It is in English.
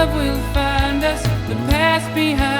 Love will find us, the past behind.